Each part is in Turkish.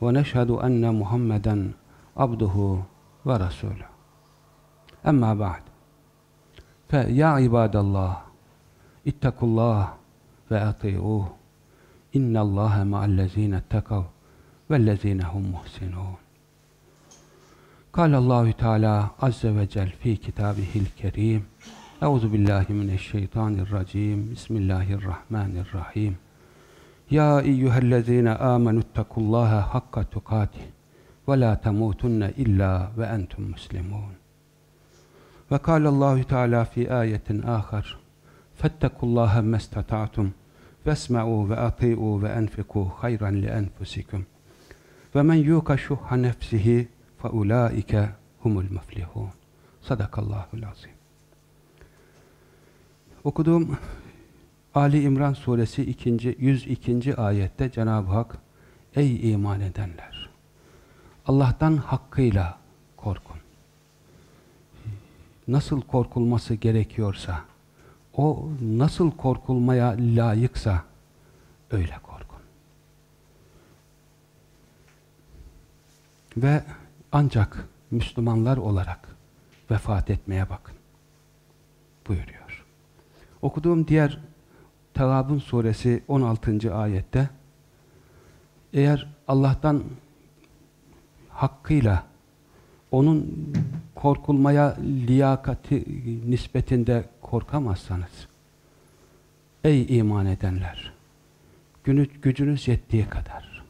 ونشهد أن محمدا عبده ورسوله أما بعد فيا عباد الله اتقوا الله وأطيعوه إن الله مع الذين اتقوا والذين هم محسنون قال الله تعالى عز وجل في كتابه الكريم أعوذ بالله من الشيطان الرجيم بسم الله الرحمن الرحيم يا أيها الذين آمنوا اتقوا الله حق تقاته ولا تموتن إلا وأنتم مسلمون. وقال الله تعالى في آية آخر فاتقوا الله ما استطعتم واسمعوا وأطيعوا وأنفقوا خيرا لأنفسكم ومن يوق شح نفسه فأولئك هم المفلحون. صدق الله العظيم. Okuduğum Ali İmran suresi 2. 102. ayette Cenab-ı Hak Ey iman edenler! Allah'tan hakkıyla korkun. Nasıl korkulması gerekiyorsa, o nasıl korkulmaya layıksa öyle korkun. Ve ancak Müslümanlar olarak vefat etmeye bakın. Buyuruyor. Okuduğum diğer Tevabun suresi 16. ayette eğer Allah'tan hakkıyla onun korkulmaya liyakati nispetinde korkamazsanız ey iman edenler gücünüz yettiği kadar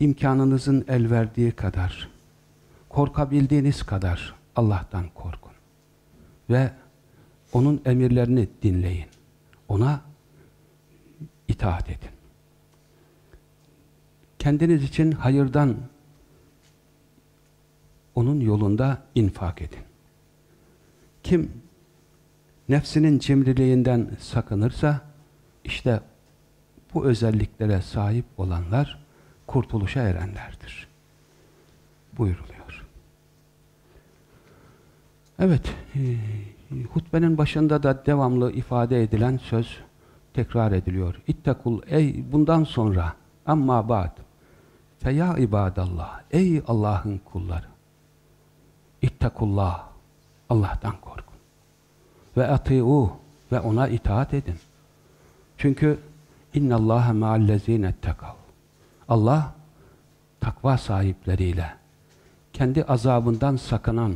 imkanınızın el verdiği kadar korkabildiğiniz kadar Allah'tan korkun ve onun emirlerini dinleyin. Ona itaat edin. Kendiniz için hayırdan onun yolunda infak edin. Kim nefsinin cimriliğinden sakınırsa işte bu özelliklere sahip olanlar kurtuluşa erenlerdir. Buyuruluyor. Evet, hutbenin başında da devamlı ifade edilen söz tekrar ediliyor. İttekul ey bundan sonra amma ba'd feya ibadallah ey Allah'ın kulları İttekullah Allah'tan korkun. Ve ati'uh ve ona itaat edin. Çünkü innallâhe meallezîne ettekav. Allah takva sahipleriyle kendi azabından sakınan,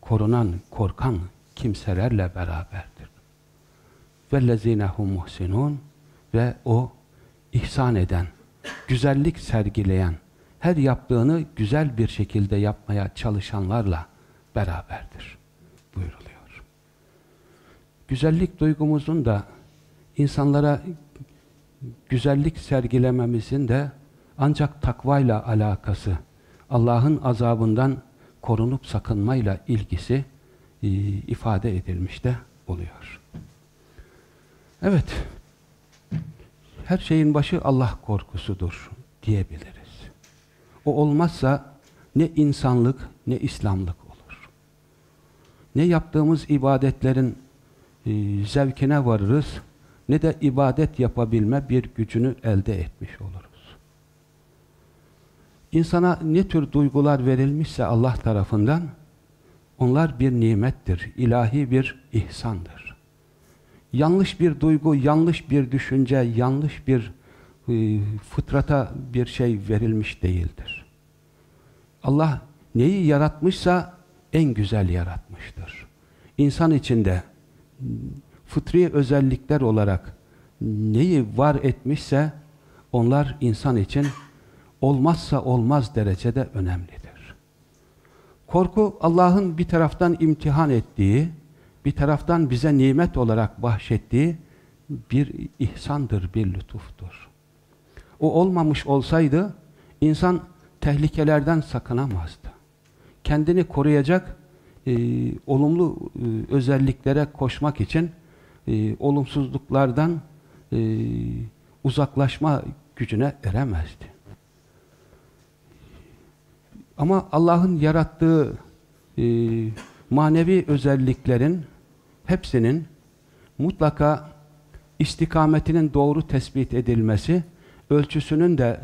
korunan, korkan kimselerle beraberdir. Vellezinehu muhsinun ve o ihsan eden, güzellik sergileyen, her yaptığını güzel bir şekilde yapmaya çalışanlarla beraberdir buyuruluyor. Güzellik duygumuzun da insanlara güzellik sergilememizin de ancak takvayla alakası, Allah'ın azabından korunup sakınmayla ilgisi ifade edilmiş de oluyor. Evet, her şeyin başı Allah korkusudur diyebiliriz. O olmazsa ne insanlık ne İslamlık olur. Ne yaptığımız ibadetlerin e, zevkine varırız ne de ibadet yapabilme bir gücünü elde etmiş oluruz. İnsana ne tür duygular verilmişse Allah tarafından onlar bir nimettir, ilahi bir ihsandır. Yanlış bir duygu, yanlış bir düşünce, yanlış bir e, fıtrata bir şey verilmiş değildir. Allah neyi yaratmışsa en güzel yaratmıştır. İnsan içinde fıtri özellikler olarak neyi var etmişse onlar insan için olmazsa olmaz derecede önemlidir. Korku Allah'ın bir taraftan imtihan ettiği, bir taraftan bize nimet olarak bahşettiği bir ihsandır, bir lütuftur. O olmamış olsaydı insan tehlikelerden sakınamazdı. Kendini koruyacak e, olumlu e, özelliklere koşmak için e, olumsuzluklardan e, uzaklaşma gücüne eremezdi. Ama Allah'ın yarattığı e, manevi özelliklerin hepsinin mutlaka istikametinin doğru tespit edilmesi, ölçüsünün de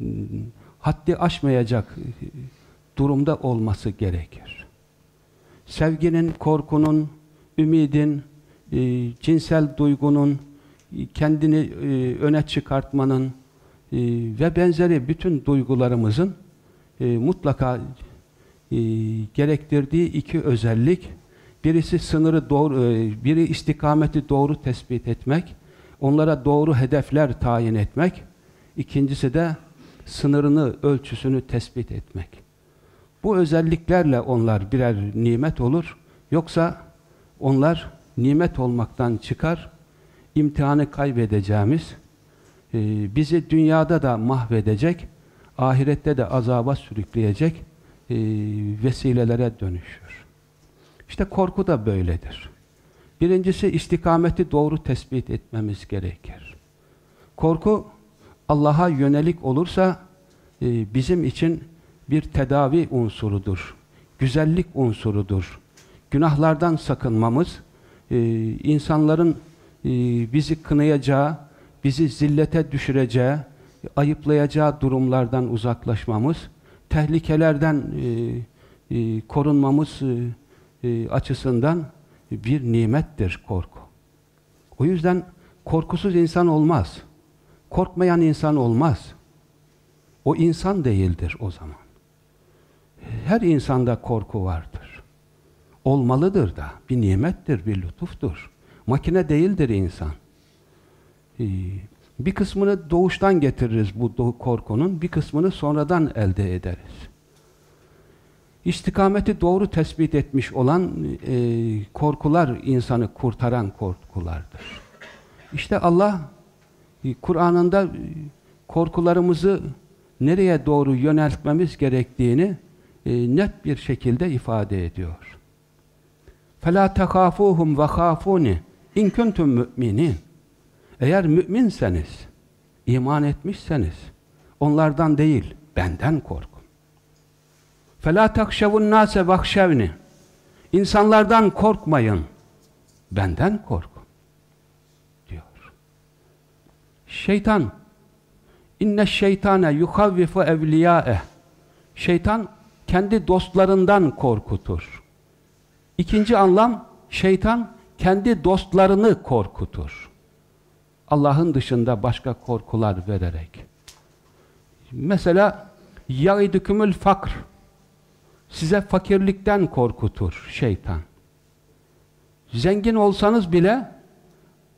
ıı, haddi aşmayacak durumda olması gerekir. Sevginin, korkunun, ümidin, e, cinsel duygunun, kendini öne çıkartmanın ve benzeri bütün duygularımızın e, mutlaka e, gerektirdiği iki özellik, birisi sınırı doğru, e, biri istikameti doğru tespit etmek, onlara doğru hedefler tayin etmek, ikincisi de sınırını, ölçüsünü tespit etmek. Bu özelliklerle onlar birer nimet olur, yoksa onlar nimet olmaktan çıkar, imtihanı kaybedeceğimiz, e, bizi dünyada da mahvedecek, ahirette de azaba sürükleyecek e, vesilelere dönüşür. İşte korku da böyledir. Birincisi istikameti doğru tespit etmemiz gerekir. Korku Allah'a yönelik olursa e, bizim için bir tedavi unsurudur. Güzellik unsurudur. Günahlardan sakınmamız, e, insanların e, bizi kınayacağı, bizi zillete düşüreceği, ayıplayacağı durumlardan uzaklaşmamız, tehlikelerden e, e, korunmamız e, e, açısından bir nimettir korku. O yüzden korkusuz insan olmaz. Korkmayan insan olmaz. O insan değildir o zaman. Her insanda korku vardır. Olmalıdır da. Bir nimettir, bir lütuftur. Makine değildir insan. Ee, bir kısmını doğuştan getiririz bu korkunun, bir kısmını sonradan elde ederiz. İstikameti doğru tespit etmiş olan e, korkular insanı kurtaran korkulardır. İşte Allah e, Kur'an'ında e, korkularımızı nereye doğru yöneltmemiz gerektiğini e, net bir şekilde ifade ediyor. فَلَا تَخَافُوهُمْ وَخَافُونِ اِنْ كُنْتُمْ مُؤْمِنِينَ Eğer müminseniz, iman etmişseniz, onlardan değil, benden korkun. فَلَا تَخْشَوُ النَّاسَ وَخْشَوْنِ İnsanlardan korkmayın, benden korkun. Diyor. Şeytan, inne şeytane yuhavvifu evliyaeh Şeytan kendi dostlarından korkutur. İkinci anlam, şeytan kendi dostlarını korkutur. Allah'ın dışında başka korkular vererek. Mesela yaidükümül fakr size fakirlikten korkutur şeytan. Zengin olsanız bile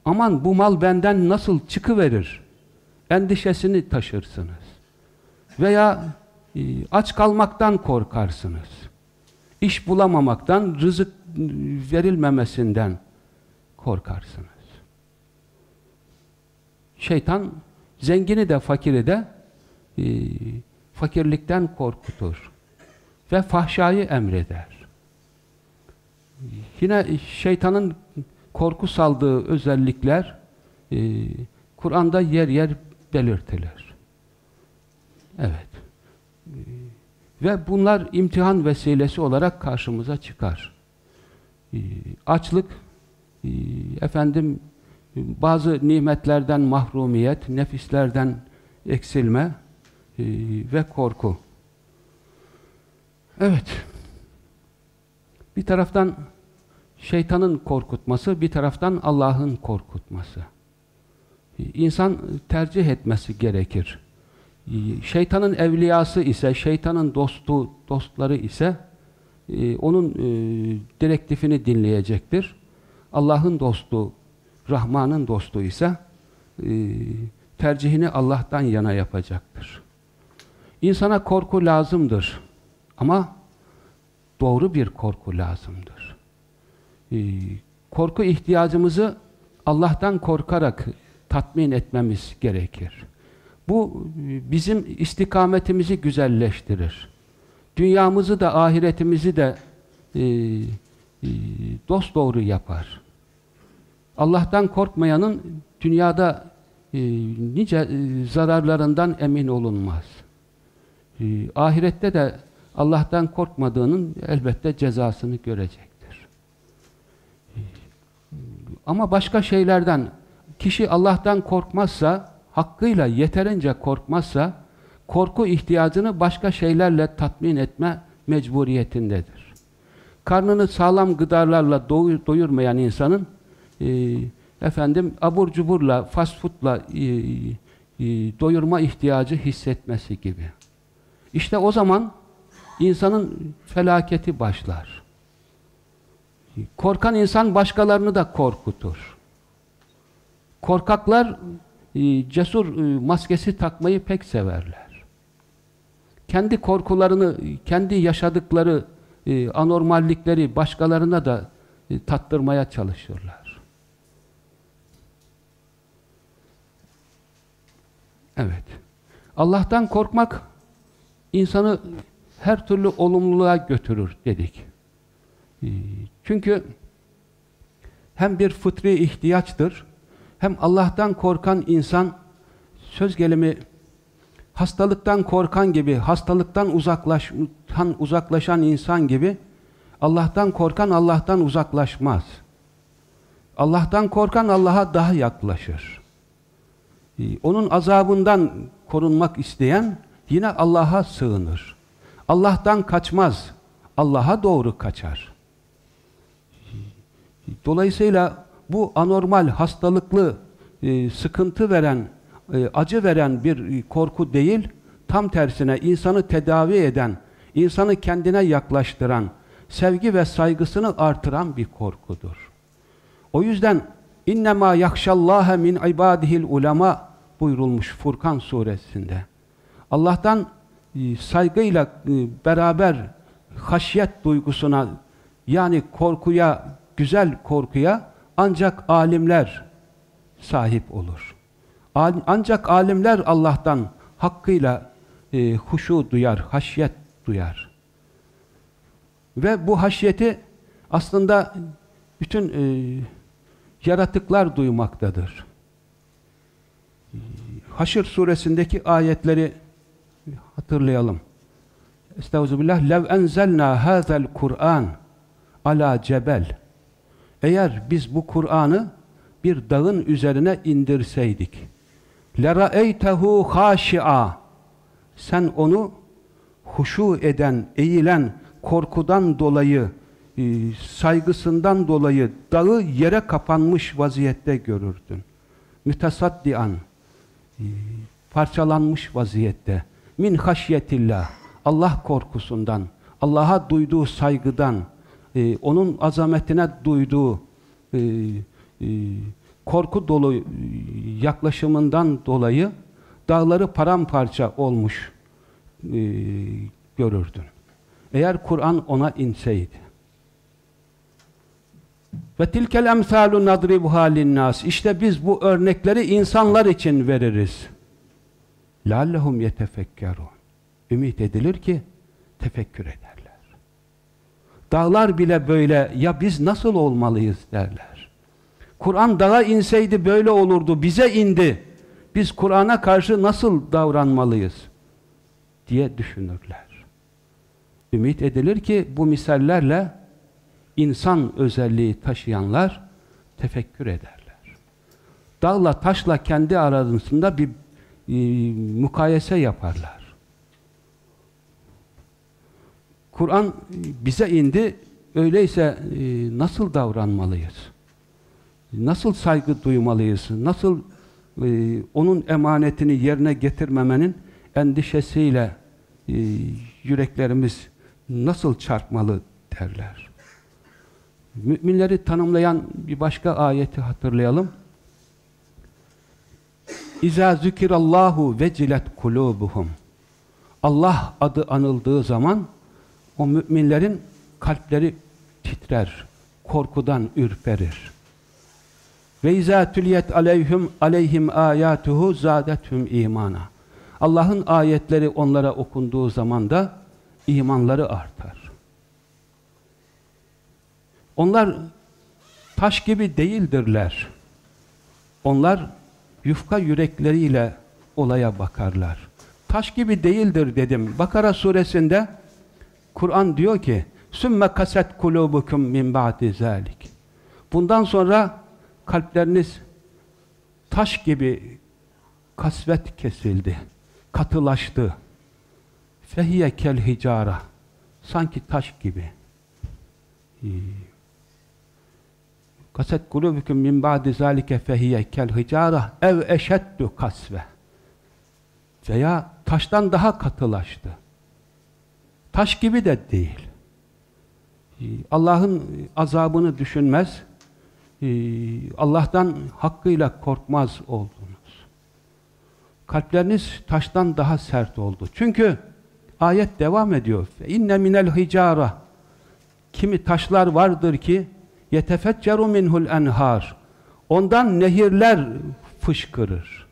aman bu mal benden nasıl çıkıverir endişesini taşırsınız. Veya e, aç kalmaktan korkarsınız. İş bulamamaktan, rızık verilmemesinden korkarsınız. Şeytan zengini de fakiri de e, fakirlikten korkutur ve fahşayı emreder. Yine şeytanın korku saldığı özellikler e, Kur'an'da yer yer belirtilir. Evet. Ve bunlar imtihan vesilesi olarak karşımıza çıkar. Ee, açlık, e, efendim bazı nimetlerden mahrumiyet, nefislerden eksilme e, ve korku. Evet. Bir taraftan şeytanın korkutması, bir taraftan Allah'ın korkutması. Ee, insan tercih etmesi gerekir. Şeytanın evliyası ise, şeytanın dostu, dostları ise e, onun e, direktifini dinleyecektir. Allah'ın dostu, Rahman'ın dostu ise e, tercihini Allah'tan yana yapacaktır. İnsana korku lazımdır. Ama doğru bir korku lazımdır. E, korku ihtiyacımızı Allah'tan korkarak tatmin etmemiz gerekir. Bu bizim istikametimizi güzelleştirir. Dünyamızı da ahiretimizi de e, e, dost doğru yapar. Allah'tan korkmayanın dünyada e, nice e, zararlarından emin olunmaz. E, ahirette de Allah'tan korkmadığının elbette cezasını görecektir. E, ama başka şeylerden kişi Allah'tan korkmazsa, hakkıyla yeterince korkmazsa, korku ihtiyacını başka şeylerle tatmin etme mecburiyetindedir. Karnını sağlam gıdalarla doyurmayan insanın e, efendim abur cuburla, fast foodla e, e, doyurma ihtiyacı hissetmesi gibi. İşte o zaman insanın felaketi başlar. Korkan insan başkalarını da korkutur. Korkaklar e, cesur e, maskesi takmayı pek severler. Kendi korkularını, kendi yaşadıkları e, anormallikleri başkalarına da e, tattırmaya çalışırlar. Evet. Allah'tan korkmak insanı her türlü olumluluğa götürür dedik. Ee, çünkü hem bir fıtri ihtiyaçtır, hem Allah'tan korkan insan söz gelimi hastalıktan korkan gibi, hastalıktan uzaklaşan, uzaklaşan insan gibi Allah'tan korkan Allah'tan uzaklaşmaz. Allah'tan korkan Allah'a daha yaklaşır. Ee, onun azabından korunmak isteyen yine Allah'a sığınır. Allah'tan kaçmaz, Allah'a doğru kaçar. Dolayısıyla bu anormal, hastalıklı, e, sıkıntı veren, e, acı veren bir korku değil, tam tersine insanı tedavi eden, insanı kendine yaklaştıran, sevgi ve saygısını artıran bir korkudur. O yüzden innema yakşallâhe min ibadihil ulema buyurulmuş Furkan suresinde. Allah'tan e, saygıyla e, beraber haşyet duygusuna yani korkuya, güzel korkuya ancak alimler sahip olur. Ancak alimler Allah'tan hakkıyla e, huşu duyar, haşyet duyar. Ve bu haşyeti aslında bütün e, yaratıklar duymaktadır. Haşr suresindeki ayetleri hatırlayalım. Estağfirullah. Lev enzelna hazel Kur'an ala cebel. Eğer biz bu Kur'an'ı bir dağın üzerine indirseydik. Lera'eytehu haşi'a. Sen onu huşu eden, eğilen, korkudan dolayı, saygısından dolayı dağı yere kapanmış vaziyette görürdün. Mütesaddian, e, parçalanmış vaziyette min haşyetillah Allah korkusundan Allah'a duyduğu saygıdan e, onun azametine duyduğu korku dolu yaklaşımından dolayı dağları paramparça olmuş görürdün. Eğer Kur'an ona inseydi. Ve tilkel emsalu nadribuha linnas. İşte biz bu örnekleri insanlar için veririz. Lallehum yetefekkerun. Ümit edilir ki tefekkür ederler. Dağlar bile böyle ya biz nasıl olmalıyız derler. Kur'an dağa inseydi böyle olurdu, bize indi. Biz Kur'an'a karşı nasıl davranmalıyız diye düşünürler. Ümit edilir ki bu misallerle insan özelliği taşıyanlar tefekkür ederler. Dağla taşla kendi arasında bir e, mukayese yaparlar. Kur'an bize indi, öyleyse e, nasıl davranmalıyız? Nasıl saygı duymalıyız? Nasıl e, onun emanetini yerine getirmemenin endişesiyle e, yüreklerimiz nasıl çarpmalı derler. Müminleri tanımlayan bir başka ayeti hatırlayalım. İza zükirallahu vecilet kulubuhum. Allah adı anıldığı zaman o müminlerin kalpleri titrer, korkudan ürperir. Ve izâ tüliyet aleyhim aleyhim âyâtuhu zâdethum imana. Allah'ın ayetleri onlara okunduğu zaman da imanları artar. Onlar taş gibi değildirler. Onlar yufka yürekleriyle olaya bakarlar. Taş gibi değildir dedim. Bakara suresinde Kur'an diyor ki sümme kaset kulubukum min ba'di zalik. Bundan sonra kalpleriniz taş gibi kasvet kesildi, katılaştı. Fehiye kel hicara. Sanki taş gibi. Kaset kulubukum min ba'di zalike fehiye kel hicara ev eşeddu kasve. Veya taştan daha katılaştı. Taş gibi de değil. Allah'ın azabını düşünmez, Allah'tan hakkıyla korkmaz oldunuz. Kalpleriniz taştan daha sert oldu. Çünkü ayet devam ediyor. İnne minel hicara kimi taşlar vardır ki yetefecceru minhul enhar ondan nehirler fışkırır.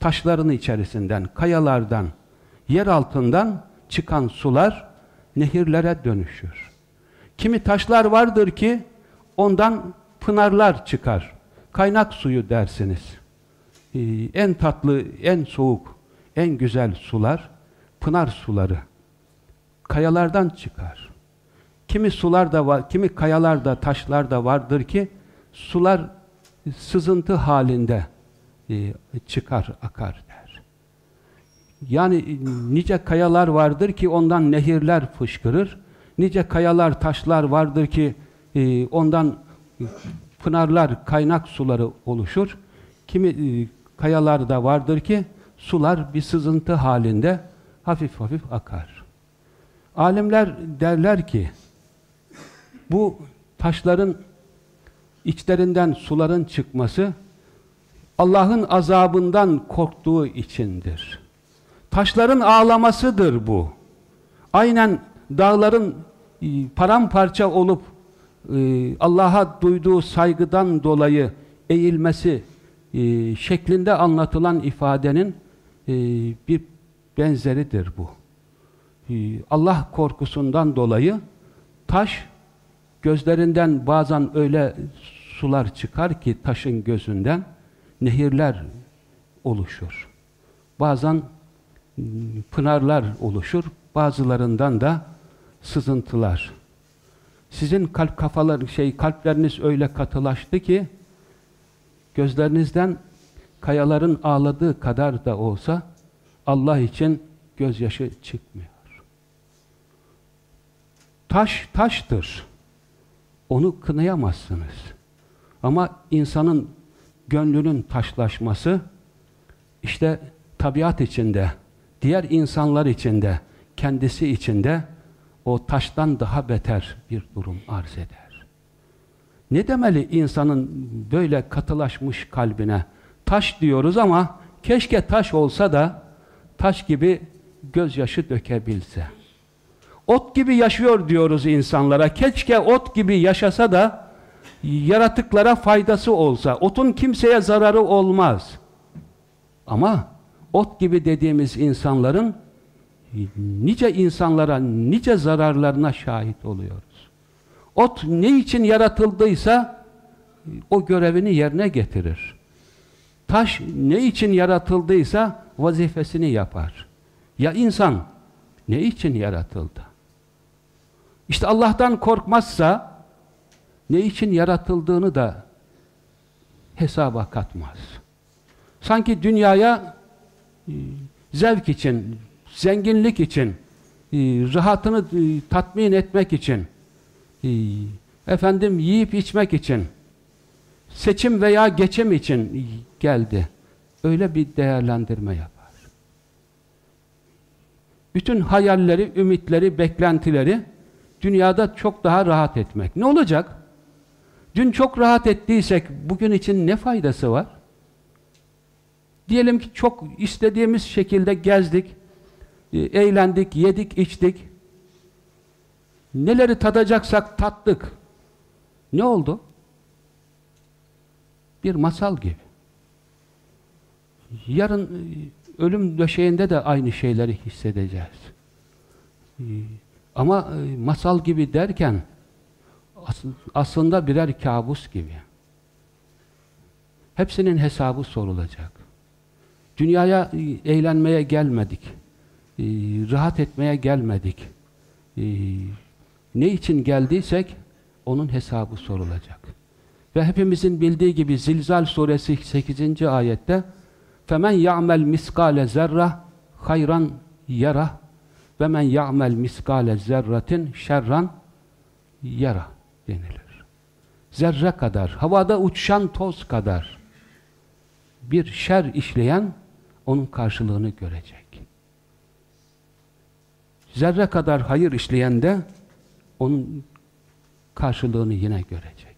Taşların içerisinden, kayalardan, yer altından çıkan sular nehirlere dönüşür. Kimi taşlar vardır ki ondan pınarlar çıkar. Kaynak suyu dersiniz. Ee, en tatlı, en soğuk, en güzel sular pınar suları. Kayalardan çıkar. Kimi sular da var, kimi kayalar da, taşlar da vardır ki sular sızıntı halinde e, çıkar, akar der. Yani nice kayalar vardır ki ondan nehirler fışkırır. Nice kayalar, taşlar vardır ki e, ondan pınarlar, kaynak suları oluşur. Kimi e, kayalar da vardır ki sular bir sızıntı halinde hafif hafif akar. Alimler derler ki bu taşların içlerinden suların çıkması Allah'ın azabından korktuğu içindir. Taşların ağlamasıdır bu. Aynen dağların e, paramparça olup e, Allah'a duyduğu saygıdan dolayı eğilmesi e, şeklinde anlatılan ifadenin bir benzeridir bu. Allah korkusundan dolayı taş gözlerinden bazen öyle sular çıkar ki taşın gözünden nehirler oluşur. Bazen pınarlar oluşur, bazılarından da sızıntılar. Sizin kalp kafalar şey kalpleriniz öyle katılaştı ki gözlerinizden kayaların ağladığı kadar da olsa Allah için gözyaşı çıkmıyor. Taş taştır. Onu kınayamazsınız. Ama insanın gönlünün taşlaşması işte tabiat içinde, diğer insanlar içinde, kendisi içinde o taştan daha beter bir durum arz eder. Ne demeli insanın böyle katılaşmış kalbine? Taş diyoruz ama keşke taş olsa da taş gibi gözyaşı dökebilse. Ot gibi yaşıyor diyoruz insanlara. Keşke ot gibi yaşasa da yaratıklara faydası olsa. Otun kimseye zararı olmaz. Ama ot gibi dediğimiz insanların nice insanlara, nice zararlarına şahit oluyoruz. Ot ne için yaratıldıysa o görevini yerine getirir. Taş ne için yaratıldıysa vazifesini yapar. Ya insan ne için yaratıldı? İşte Allah'tan korkmazsa ne için yaratıldığını da hesaba katmaz. Sanki dünyaya e, zevk için, zenginlik için, e, rahatını e, tatmin etmek için, efendim yiyip içmek için, seçim veya geçim için geldi. Öyle bir değerlendirme yapar. Bütün hayalleri, ümitleri, beklentileri dünyada çok daha rahat etmek. Ne olacak? Dün çok rahat ettiysek bugün için ne faydası var? Diyelim ki çok istediğimiz şekilde gezdik, e, eğlendik, yedik, içtik. Neleri tadacaksak tattık. Ne oldu? Bir masal gibi. Yarın ölüm döşeğinde de aynı şeyleri hissedeceğiz. Ee, ama e, masal gibi derken aslında birer kabus gibi. Hepsinin hesabı sorulacak. Dünyaya e, eğlenmeye gelmedik. E, rahat etmeye gelmedik. Ne için geldiysek onun hesabı sorulacak. Ve hepimizin bildiği gibi Zilzal suresi 8. ayette فَمَنْ يَعْمَلْ مِسْقَالَ زَرَّةً hayran yara ve men ya'mel miskale zerratin şerran yara denilir. Zerre kadar, havada uçan toz kadar bir şer işleyen onun karşılığını görecek. Zerre kadar hayır işleyen de onun karşılığını yine görecek.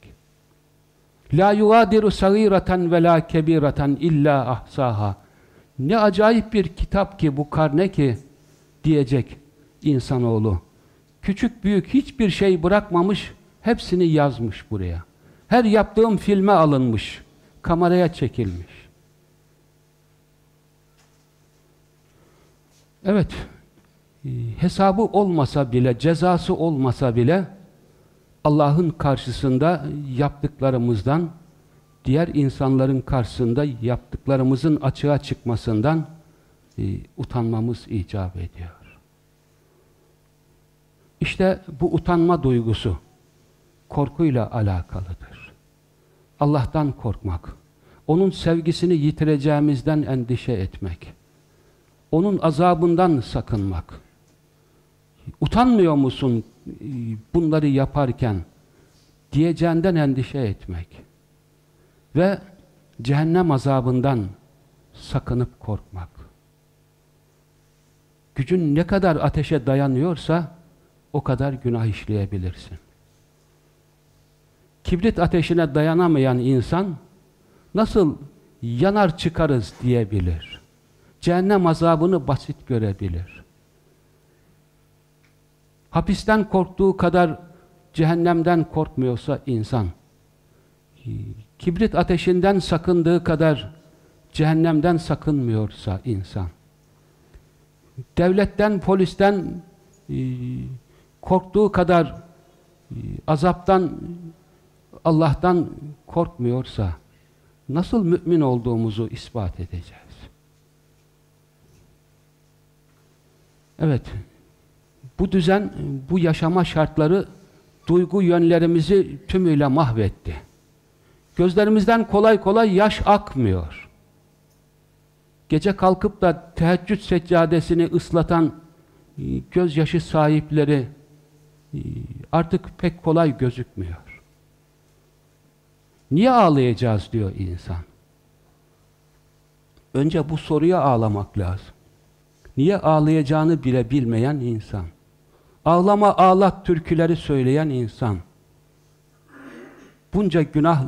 La yugadiru sagireten ve la kebireten illa ahsaha. Ne acayip bir kitap ki bu karne ki diyecek insanoğlu. Küçük büyük hiçbir şey bırakmamış, hepsini yazmış buraya. Her yaptığım filme alınmış, kameraya çekilmiş. Evet, e, hesabı olmasa bile, cezası olmasa bile Allah'ın karşısında yaptıklarımızdan, diğer insanların karşısında yaptıklarımızın açığa çıkmasından e, utanmamız icap ediyor. İşte bu utanma duygusu korkuyla alakalıdır. Allah'tan korkmak, onun sevgisini yitireceğimizden endişe etmek, onun azabından sakınmak. Utanmıyor musun e, bunları yaparken diyeceğinden endişe etmek ve cehennem azabından sakınıp korkmak. Gücün ne kadar ateşe dayanıyorsa o kadar günah işleyebilirsin. Kibrit ateşine dayanamayan insan nasıl yanar çıkarız diyebilir. Cehennem azabını basit görebilir. Hapisten korktuğu kadar cehennemden korkmuyorsa insan, kibrit ateşinden sakındığı kadar cehennemden sakınmıyorsa insan, devletten, polisten e, korktuğu kadar e, azaptan, Allah'tan korkmuyorsa nasıl mümin olduğumuzu ispat edeceğiz? Evet, bu düzen, bu yaşama şartları duygu yönlerimizi tümüyle mahvetti. Gözlerimizden kolay kolay yaş akmıyor. Gece kalkıp da teheccüd seccadesini ıslatan e, gözyaşı sahipleri e, artık pek kolay gözükmüyor. Niye ağlayacağız diyor insan. Önce bu soruya ağlamak lazım. Niye ağlayacağını bile bilmeyen insan. Ağlama ağlat türküleri söyleyen insan. Bunca günah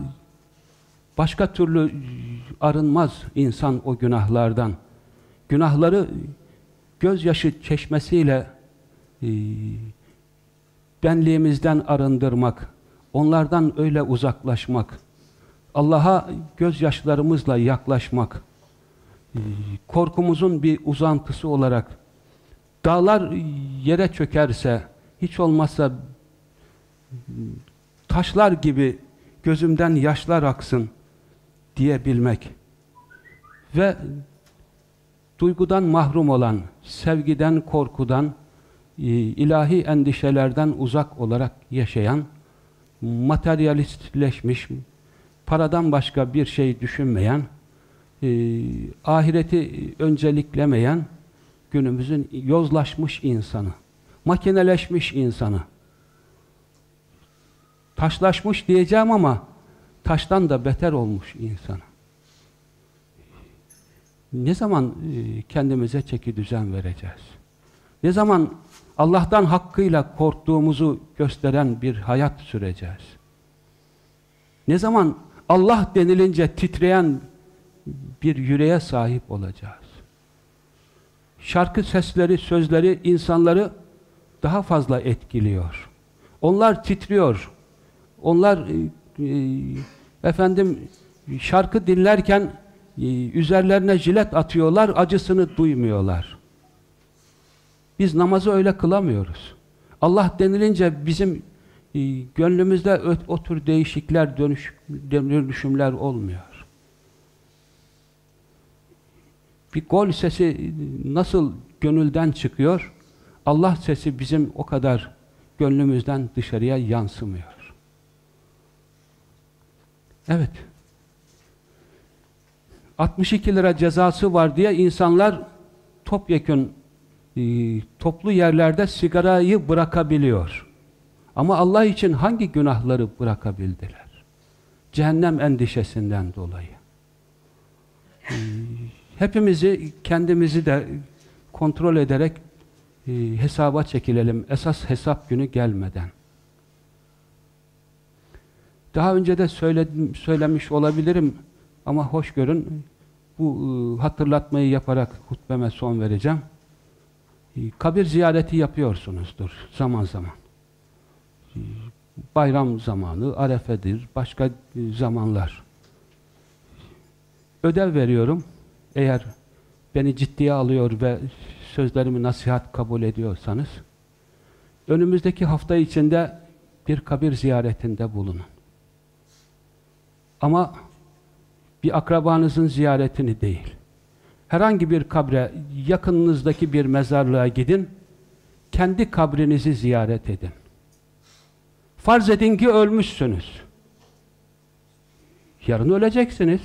başka türlü arınmaz insan o günahlardan. Günahları gözyaşı çeşmesiyle e, benliğimizden arındırmak, onlardan öyle uzaklaşmak, Allah'a gözyaşlarımızla yaklaşmak, e, korkumuzun bir uzantısı olarak dağlar yere çökerse, hiç olmazsa taşlar gibi gözümden yaşlar aksın diyebilmek ve duygudan mahrum olan, sevgiden, korkudan, e, ilahi endişelerden uzak olarak yaşayan, materyalistleşmiş, paradan başka bir şey düşünmeyen, e, ahireti önceliklemeyen, günümüzün yozlaşmış insanı, makineleşmiş insanı, taşlaşmış diyeceğim ama taştan da beter olmuş insanı. Ne zaman e, kendimize çeki düzen vereceğiz? Ne zaman Allah'tan hakkıyla korktuğumuzu gösteren bir hayat süreceğiz? Ne zaman Allah denilince titreyen bir yüreğe sahip olacağız? Şarkı sesleri, sözleri insanları daha fazla etkiliyor. Onlar titriyor. Onlar e, e efendim şarkı dinlerken e, üzerlerine jilet atıyorlar, acısını duymuyorlar. Biz namazı öyle kılamıyoruz. Allah denilince bizim e, gönlümüzde o, tür değişikler, dönüş, dönüşümler olmuyor. Bir gol sesi e, nasıl gönülden çıkıyor, Allah sesi bizim o kadar gönlümüzden dışarıya yansımıyor. Evet. 62 lira cezası var diye insanlar topyekun e, toplu yerlerde sigarayı bırakabiliyor. Ama Allah için hangi günahları bırakabildiler? Cehennem endişesinden dolayı. E, hepimizi, kendimizi de kontrol ederek e, hesaba çekilelim. Esas hesap günü gelmeden. Daha önce de söyledim, söylemiş olabilirim ama hoş görün. Bu e, hatırlatmayı yaparak hutbeme son vereceğim. E, kabir ziyareti yapıyorsunuzdur zaman zaman. E, bayram zamanı, arefedir, başka zamanlar. Ödev veriyorum. Eğer beni ciddiye alıyor ve sözlerimi nasihat kabul ediyorsanız, önümüzdeki hafta içinde bir kabir ziyaretinde bulunun. Ama bir akrabanızın ziyaretini değil. Herhangi bir kabre, yakınınızdaki bir mezarlığa gidin, kendi kabrinizi ziyaret edin. Farz edin ki ölmüşsünüz. Yarın öleceksiniz.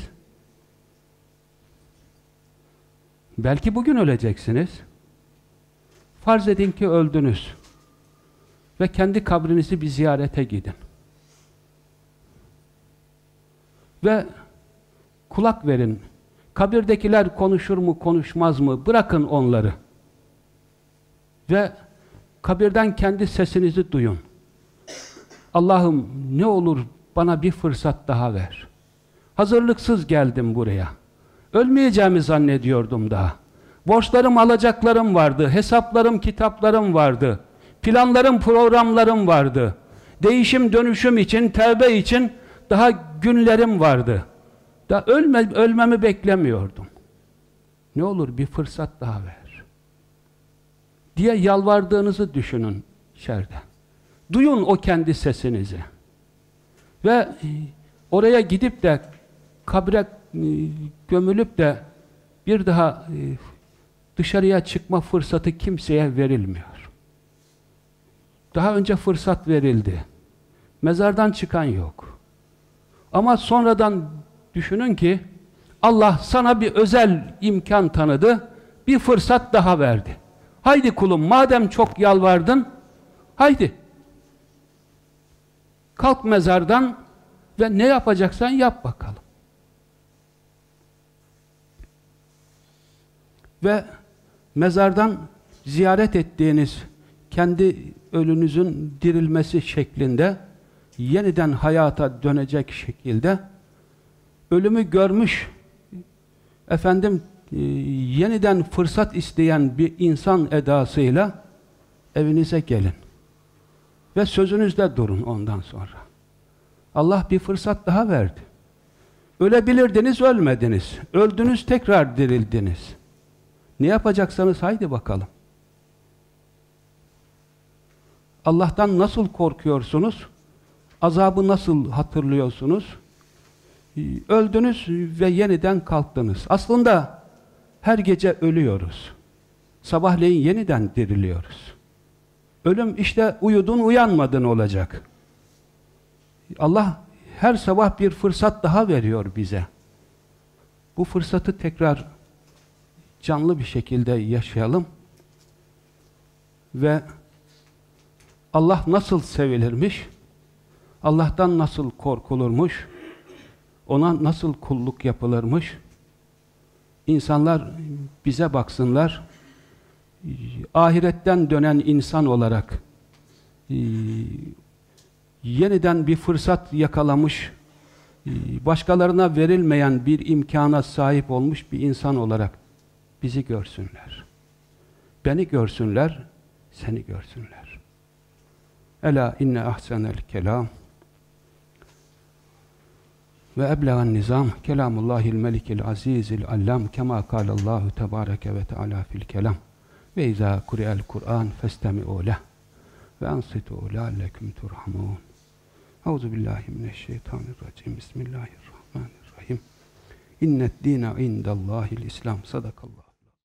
Belki bugün öleceksiniz. Farz edin ki öldünüz. Ve kendi kabrinizi bir ziyarete gidin. Ve kulak verin. Kabirdekiler konuşur mu, konuşmaz mı? Bırakın onları. Ve kabirden kendi sesinizi duyun. Allah'ım ne olur bana bir fırsat daha ver. Hazırlıksız geldim buraya. Ölmeyeceğimi zannediyordum daha. Borçlarım, alacaklarım vardı. Hesaplarım, kitaplarım vardı. Planlarım, programlarım vardı. Değişim, dönüşüm için, tevbe için daha günlerim vardı. Da ölme, ölmemi beklemiyordum. Ne olur bir fırsat daha ver. Diye yalvardığınızı düşünün içeride. Duyun o kendi sesinizi. Ve e, oraya gidip de kabre e, gömülüp de bir daha e, dışarıya çıkma fırsatı kimseye verilmiyor. Daha önce fırsat verildi. Mezardan çıkan yok. Ama sonradan düşünün ki Allah sana bir özel imkan tanıdı, bir fırsat daha verdi. Haydi kulum madem çok yalvardın, haydi. Kalk mezardan ve ne yapacaksan yap bakalım. Ve mezardan ziyaret ettiğiniz kendi ölünüzün dirilmesi şeklinde yeniden hayata dönecek şekilde ölümü görmüş efendim e, yeniden fırsat isteyen bir insan edasıyla evinize gelin. Ve sözünüzde durun ondan sonra. Allah bir fırsat daha verdi. Ölebilirdiniz, ölmediniz. Öldünüz, tekrar dirildiniz. Ne yapacaksanız haydi bakalım. Allah'tan nasıl korkuyorsunuz? Azabı nasıl hatırlıyorsunuz? Ee, öldünüz ve yeniden kalktınız. Aslında her gece ölüyoruz. Sabahleyin yeniden diriliyoruz. Ölüm işte uyudun uyanmadın olacak. Allah her sabah bir fırsat daha veriyor bize. Bu fırsatı tekrar canlı bir şekilde yaşayalım ve Allah nasıl sevilirmiş, Allah'tan nasıl korkulurmuş, ona nasıl kulluk yapılırmış, insanlar bize baksınlar, ahiretten dönen insan olarak e, yeniden bir fırsat yakalamış, e, başkalarına verilmeyen bir imkana sahip olmuş bir insan olarak bizi görsünler. Beni görsünler, seni görsünler. Ela inne ahsenel kelam ve eblegan nizam kelamullahil melikil azizil allam kema kâlallahu tebâreke ve teâlâ fil kelam ve izâ kuri'el Kur'an festemi'û leh ve ansitu leallekum turhamun. Euzu billahi mineşşeytanirracim. Bismillahirrahmanirrahim. İnnet dîne indallâhil İslam. Sadakallah.